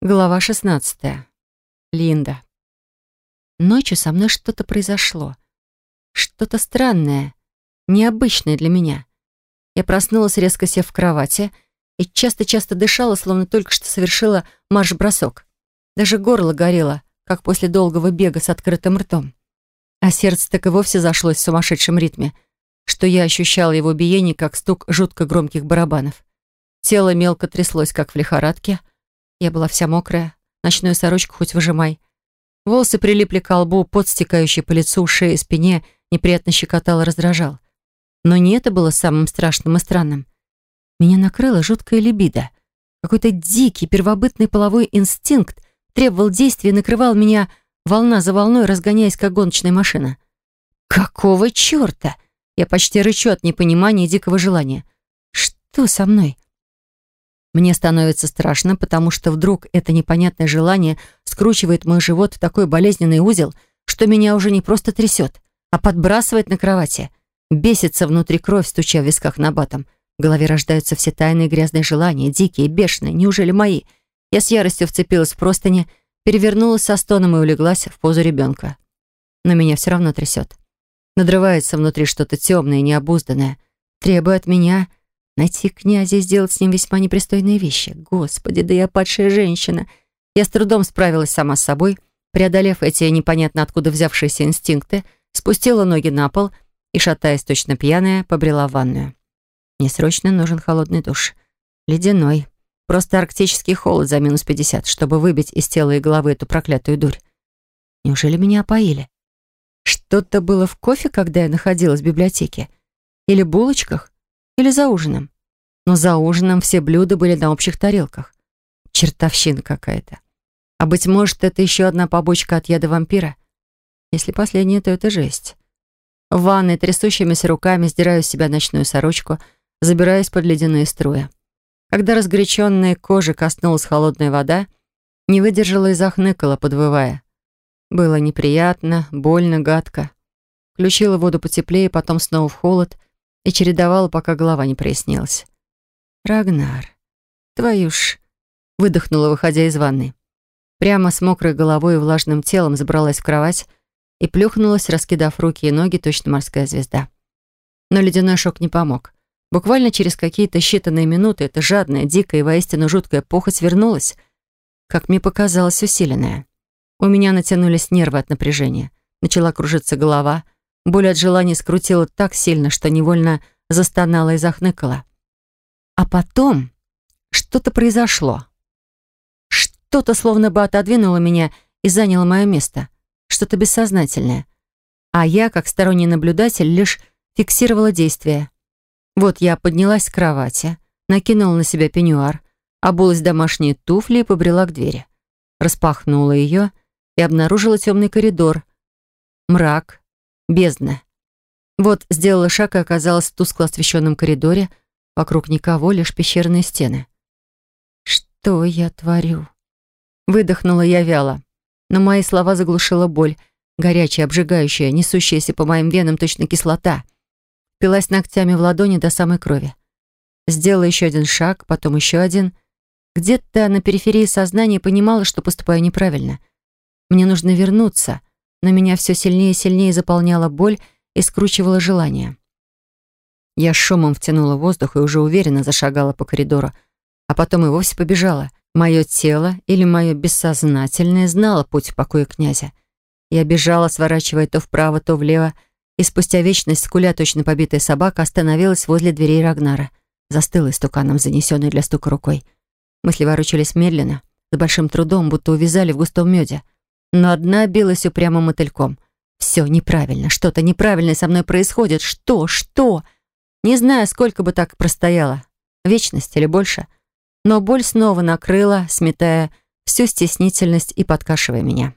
Глава 16. Линда. Ночью со мной что-то произошло. Что-то странное, необычное для меня. Я проснулась, резко сев в кровати, и часто-часто дышала, словно только что совершила марш-бросок. Даже горло горело, как после долгого бега с открытым ртом. А сердце так и вовсе зашлось в сумасшедшем ритме, что я ощущала его биение, как стук жутко громких барабанов. Тело мелко тряслось, как в лихорадке — я была вся мокрая, ночную сорочку хоть выжимай. Волосы прилипли к лбу, пот, стекающий по лицу, шее, спине, неприятно щекотал и раздражал. Но не это было самым страшным и странным. Меня накрыла жуткая либидо. Какой-то дикий, первобытный половой инстинкт требовал действия и накрывал меня волна за волной, разгоняясь, как гоночная машина. «Какого черта?» Я почти рычу от непонимания и дикого желания. «Что со мной?» Мне становится страшно, потому что вдруг это непонятное желание скручивает мой живот в такой болезненный узел, что меня уже не просто трясет, а подбрасывает на кровати. Бесится внутри кровь, стуча в висках на батом. В голове рождаются все тайные грязные желания, дикие, бешеные. Неужели мои? Я с яростью вцепилась в простыни, перевернулась со стоном и улеглась в позу ребенка. Но меня все равно трясет. Надрывается внутри что-то темное и необузданное. Требует меня Найти князя и сделать с ним весьма непристойные вещи. Господи, да я падшая женщина. Я с трудом справилась сама с собой, преодолев эти непонятно откуда взявшиеся инстинкты, спустила ноги на пол и, шатаясь точно пьяная, побрела в ванную. Мне срочно нужен холодный душ. Ледяной. Просто арктический холод за минус пятьдесят, чтобы выбить из тела и головы эту проклятую дурь. Неужели меня опоили? Что-то было в кофе, когда я находилась в библиотеке? Или булочках? Или за ужином. Но за ужином все блюда были на общих тарелках. Чертовщина какая-то. А быть может, это еще одна побочка от яда вампира? Если последнее, то это жесть. В ванной трясущимися руками сдираю с себя ночную сорочку, забираюсь под ледяные струи. Когда разгоряченной кожи коснулась холодная вода, не выдержала и захныкала, подвывая. Было неприятно, больно, гадко. Включила воду потеплее, потом снова в холод — и чередовала, пока голова не прояснилась. «Рагнар, твою ж...» выдохнула, выходя из ванны. Прямо с мокрой головой и влажным телом забралась в кровать и плюхнулась, раскидав руки и ноги, точно морская звезда. Но ледяной шок не помог. Буквально через какие-то считанные минуты эта жадная, дикая и воистину жуткая похоть вернулась, как мне показалось, усиленная. У меня натянулись нервы от напряжения. Начала кружиться голова — Боль от желания скрутила так сильно, что невольно застонала и захныкала. А потом что-то произошло. Что-то словно бы отодвинуло меня и заняло мое место. Что-то бессознательное. А я, как сторонний наблюдатель, лишь фиксировала действие. Вот я поднялась с кровати, накинула на себя пеньюар, обулась домашние туфли и побрела к двери. Распахнула ее и обнаружила темный коридор. Мрак, Бездна. Вот сделала шаг и оказалась в тускло освещенном коридоре. Вокруг никого, лишь пещерные стены. «Что я творю?» Выдохнула я вяло. Но мои слова заглушила боль, горячая, обжигающая, несущаяся по моим венам точно кислота. Пилась ногтями в ладони до самой крови. Сделала еще один шаг, потом еще один. Где-то на периферии сознания понимала, что поступаю неправильно. Мне нужно вернуться — но меня все сильнее и сильнее заполняла боль и скручивала желание. Я шумом втянула воздух и уже уверенно зашагала по коридору, а потом и вовсе побежала. Мое тело или мое бессознательное знало путь в покое князя. Я бежала, сворачивая то вправо, то влево, и спустя вечность, скуля точно побитая собака, остановилась возле дверей Рагнара. Застыла истуканом, занесенной для стука рукой. Мысли ворочались медленно, с большим трудом, будто увязали в густом меде но одна билась упрямо мотыльком. «Все неправильно, что-то неправильное со мной происходит. Что? Что?» Не знаю, сколько бы так простояла. Вечность или больше. Но боль снова накрыла, сметая всю стеснительность и подкашивая меня.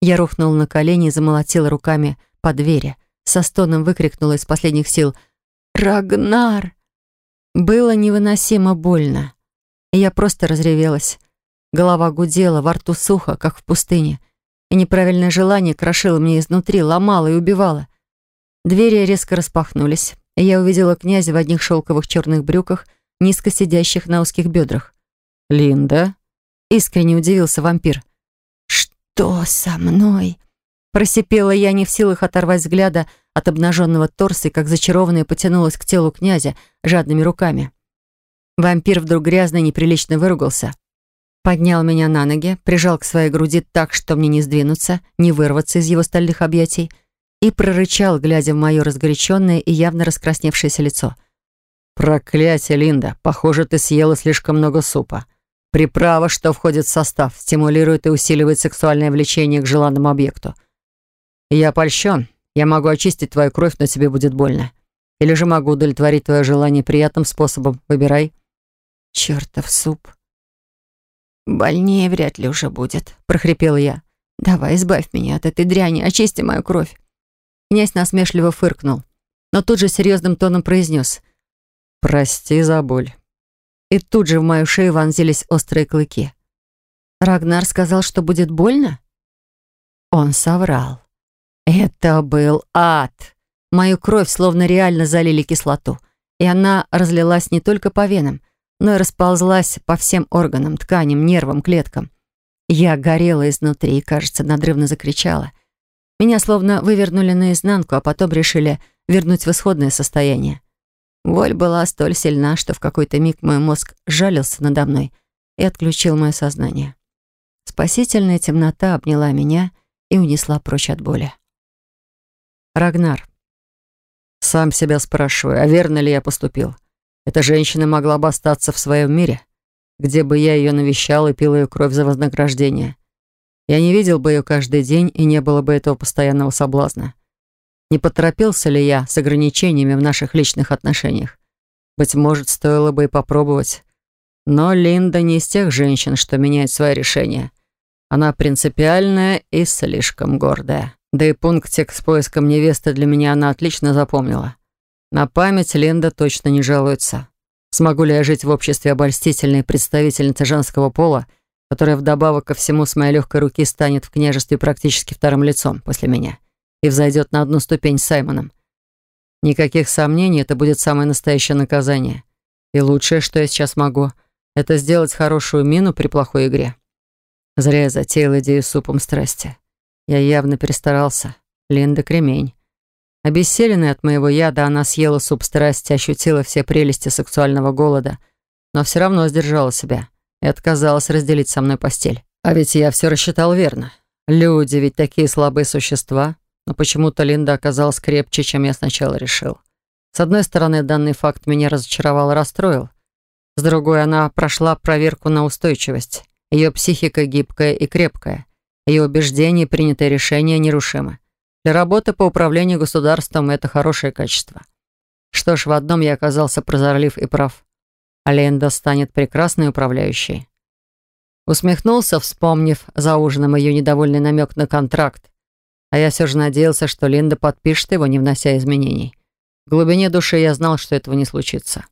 Я рухнула на колени и замолотила руками по двери. Со стоном выкрикнула из последних сил «Рагнар!». Было невыносимо больно. Я просто разревелась. Голова гудела, во рту сухо, как в пустыне. И неправильное желание крошило мне изнутри, ломало и убивало. Двери резко распахнулись, и я увидела князя в одних шелковых черных брюках, низко сидящих на узких бедрах. «Линда?» искренне удивился вампир. «Что со мной?» Просипела я, не в силах оторвать взгляда от обнаженного торса и, как зачарованная, потянулась к телу князя жадными руками. Вампир вдруг грязно и неприлично выругался. Поднял меня на ноги, прижал к своей груди так, что мне не сдвинуться, не вырваться из его стальных объятий, и прорычал, глядя в мое разгоряченное и явно раскрасневшееся лицо. «Проклятие, Линда! Похоже, ты съела слишком много супа. Приправа, что входит в состав, стимулирует и усиливает сексуальное влечение к желанному объекту. Я польщен. Я могу очистить твою кровь, но тебе будет больно. Или же могу удовлетворить твое желание приятным способом. Выбирай. Чертов суп. Больнее вряд ли уже будет, прохрипела я. Давай, избавь меня от этой дряни, очисти мою кровь. Князь насмешливо фыркнул, но тут же серьезным тоном произнес. «Прости за боль». И тут же в мою шею вонзились острые клыки. Рагнар сказал, что будет больно? Он соврал. Это был ад. Мою кровь словно реально залили кислоту, и она разлилась не только по венам, но и расползлась по всем органам, тканям, нервам, клеткам. Я горела изнутри и, кажется, надрывно закричала. Меня словно вывернули наизнанку, а потом решили вернуть в исходное состояние. Боль была столь сильна, что в какой-то миг мой мозг жалился надо мной и отключил мое сознание. Спасительная темнота обняла меня и унесла прочь от боли. Рагнар. Сам себя спрашиваю, а верно ли я поступил? Эта женщина могла бы остаться в своем мире, где бы я ее навещал и пил ее кровь за вознаграждение. Я не видел бы ее каждый день, и не было бы этого постоянного соблазна. Не поторопился ли я с ограничениями в наших личных отношениях? Быть может, стоило бы и попробовать. Но Линда не из тех женщин, что меняют свои решения. Она принципиальная и слишком гордая. Да и пунктик с поиском невесты для меня она отлично запомнила. На память Линда точно не жалуется. Смогу ли я жить в обществе обольстительной представительницы женского пола, которая вдобавок ко всему с моей легкой руки станет в княжестве практически вторым лицом после меня и взойдет на одну ступень с Саймоном? Никаких сомнений, это будет самое настоящее наказание. И лучшее, что я сейчас могу, это сделать хорошую мину при плохой игре. Зря я затеял идею супом страсти. Я явно перестарался. Линда кремень. Обессиленная от моего яда, она съела суп страсти, ощутила все прелести сексуального голода, но все равно сдержала себя и отказалась разделить со мной постель. А ведь я все рассчитал верно. Люди ведь такие слабые существа, но почему-то Линда оказалась крепче, чем я сначала решил. С одной стороны, данный факт меня разочаровал и расстроил. С другой, она прошла проверку на устойчивость. Ее психика гибкая и крепкая. Ее убеждения и принятые решения нерушимы. Для работы по управлению государством это хорошее качество. Что ж, в одном я оказался прозорлив и прав. Аленда станет прекрасной управляющей. Усмехнулся, вспомнив за ужином ее недовольный намек на контракт. А я все же надеялся, что Линда подпишет его, не внося изменений. В глубине души я знал, что этого не случится.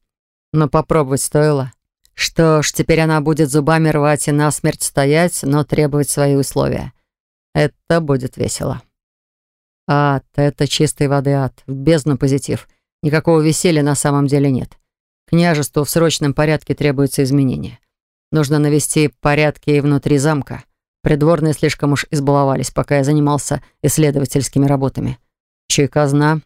Но попробовать стоило. Что ж, теперь она будет зубами рвать и насмерть стоять, но требовать свои условия. Это будет весело. Ад — это чистой воды ад, в бездну позитив. Никакого веселья на самом деле нет. Княжеству в срочном порядке требуются изменения. Нужно навести порядки и внутри замка. Придворные слишком уж избаловались, пока я занимался исследовательскими работами. Еще и казна.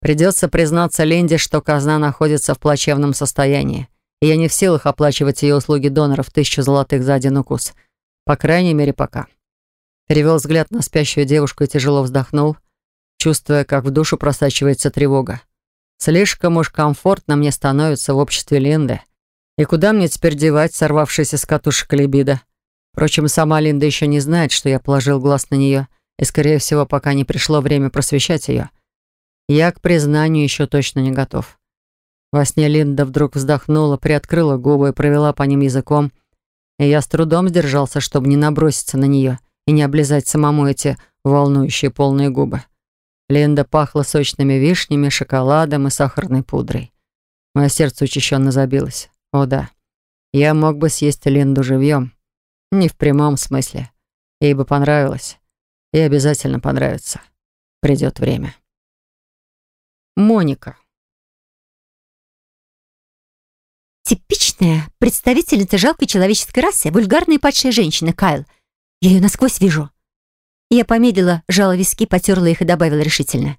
Придется признаться Ленде, что казна находится в плачевном состоянии и я не в силах оплачивать ее услуги доноров тысячу золотых за один укус. По крайней мере, пока. Перевел взгляд на спящую девушку и тяжело вздохнул, чувствуя, как в душу просачивается тревога. Слишком уж комфортно мне становится в обществе Линды. И куда мне теперь девать сорвавшийся с катушек либидо? Впрочем, сама Линда еще не знает, что я положил глаз на нее, и, скорее всего, пока не пришло время просвещать ее. Я к признанию еще точно не готов. Во сне Линда вдруг вздохнула, приоткрыла губы и провела по ним языком, и я с трудом сдержался, чтобы не наброситься на нее и не облизать самому эти волнующие полные губы. Линда пахла сочными вишнями, шоколадом и сахарной пудрой. Мое сердце учащенно забилось. О да, я мог бы съесть Линду живьем. Не в прямом смысле. Ей бы понравилось. И обязательно понравится. Придет время. Моника. типичная представительница жалкой человеческой расы, вульгарная и падшая женщина, Кайл. Я ее насквозь вижу». Я помедлила, жала виски, потерла их и добавила решительно.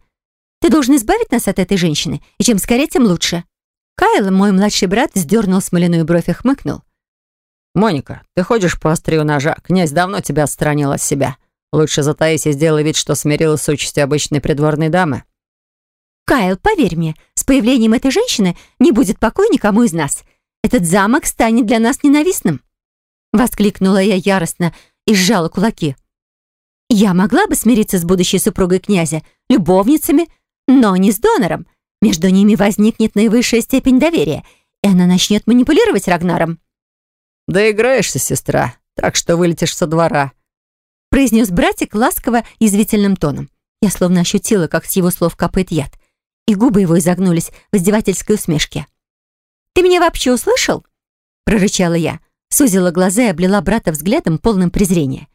«Ты должен избавить нас от этой женщины, и чем скорее, тем лучше». Кайл, мой младший брат, сдернул смоляную бровь и хмыкнул. «Моника, ты ходишь по острию ножа. Князь давно тебя отстранил от себя. Лучше затаись и сделай вид, что смирилась с участью обычной придворной дамы». «Кайл, поверь мне, с появлением этой женщины не будет покоя никому из нас. Этот замок станет для нас ненавистным!» Воскликнула я яростно и сжала кулаки. «Я могла бы смириться с будущей супругой князя, любовницами, но не с донором. Между ними возникнет наивысшая степень доверия, и она начнет манипулировать Рагнаром». «Доиграешься, сестра, так что вылетишь со двора», произнес братик ласково язвительным тоном. Я словно ощутила, как с его слов капает яд, и губы его изогнулись в издевательской усмешке. «Ты меня вообще услышал?» прорычала я, сузила глаза и облила брата взглядом, полным презрения.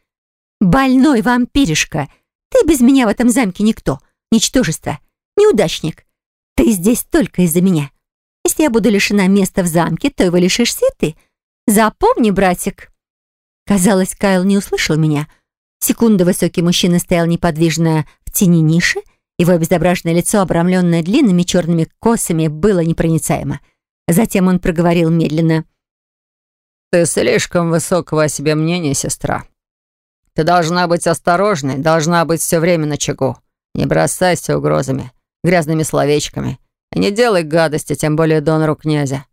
«Больной вампиришка! Ты без меня в этом замке никто, ничтожество, неудачник. Ты здесь только из-за меня. Если я буду лишена места в замке, то его лишишься и ты. Запомни, братик!» Казалось, Кайл не услышал меня. Секунду высокий мужчина стоял неподвижно в тени ниши, его обезображенное лицо, обрамленное длинными черными косами, было непроницаемо. Затем он проговорил медленно. «Ты слишком высокого о себе мнения, сестра. Ты должна быть осторожной, должна быть все время на чеку. Не бросайся угрозами, грязными словечками. И не делай гадости, тем более донору князя.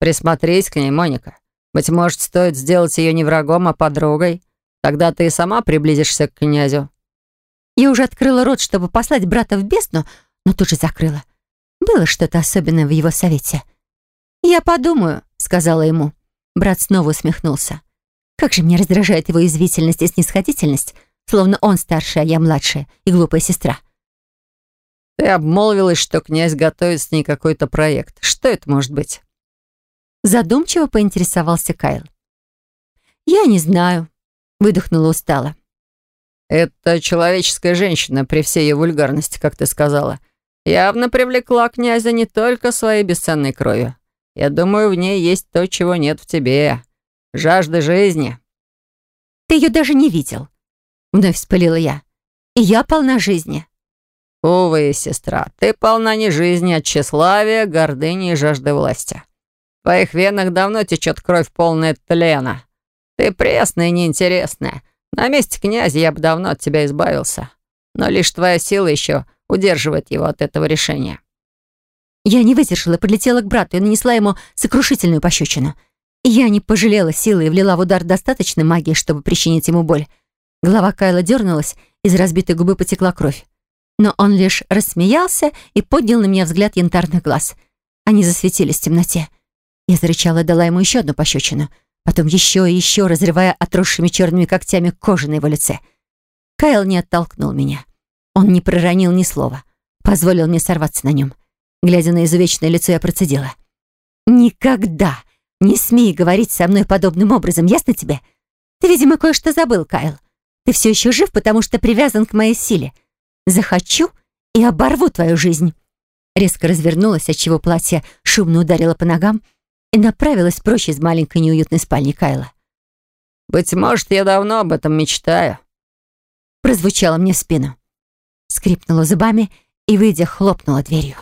Присмотрись к ней, Моника. Быть может, стоит сделать ее не врагом, а подругой. Тогда ты и сама приблизишься к князю». Я уже открыла рот, чтобы послать брата в бездну, но тут же закрыла. Было что-то особенное в его совете. «Я подумаю», — сказала ему. Брат снова усмехнулся. «Как же меня раздражает его извительность и снисходительность, словно он старший, а я младшая и глупая сестра». «Ты обмолвилась, что князь готовит с ней какой-то проект. Что это может быть?» Задумчиво поинтересовался Кайл. «Я не знаю», — выдохнула устало. «Это человеческая женщина при всей ее вульгарности, как ты сказала. Явно привлекла князя не только своей бесценной кровью. Я думаю, в ней есть то, чего нет в тебе. Жажда жизни». «Ты ее даже не видел», — вновь вспылила я. «И я полна жизни». «Увы, сестра, ты полна не жизни, а тщеславия, гордыни и жажды власти. В твоих венах давно течет кровь полная тлена. Ты пресная и неинтересная. На месте князя я бы давно от тебя избавился. Но лишь твоя сила еще удерживает его от этого решения». Я не выдержала, подлетела к брату и нанесла ему сокрушительную пощечину. Я не пожалела силы и влила в удар достаточно магии, чтобы причинить ему боль. Голова Кайла дернулась, из разбитой губы потекла кровь. Но он лишь рассмеялся и поднял на меня взгляд янтарных глаз. Они засветились в темноте. Я зарычала и дала ему еще одну пощечину. Потом еще и еще, разрывая отросшими черными когтями кожу на его лице. Кайл не оттолкнул меня. Он не проронил ни слова. Позволил мне сорваться на нем. Глядя на изувеченное лицо, я процедила. «Никогда не смей говорить со мной подобным образом, ясно тебе? Ты, видимо, кое-что забыл, Кайл. Ты все еще жив, потому что привязан к моей силе. Захочу и оборву твою жизнь». Резко развернулась, отчего платье шумно ударило по ногам, и направилась прочь из маленькой неуютной спальни Кайла. «Быть может, я давно об этом мечтаю», прозвучало мне в спину. Скрипнула зубами и, выйдя, хлопнула дверью.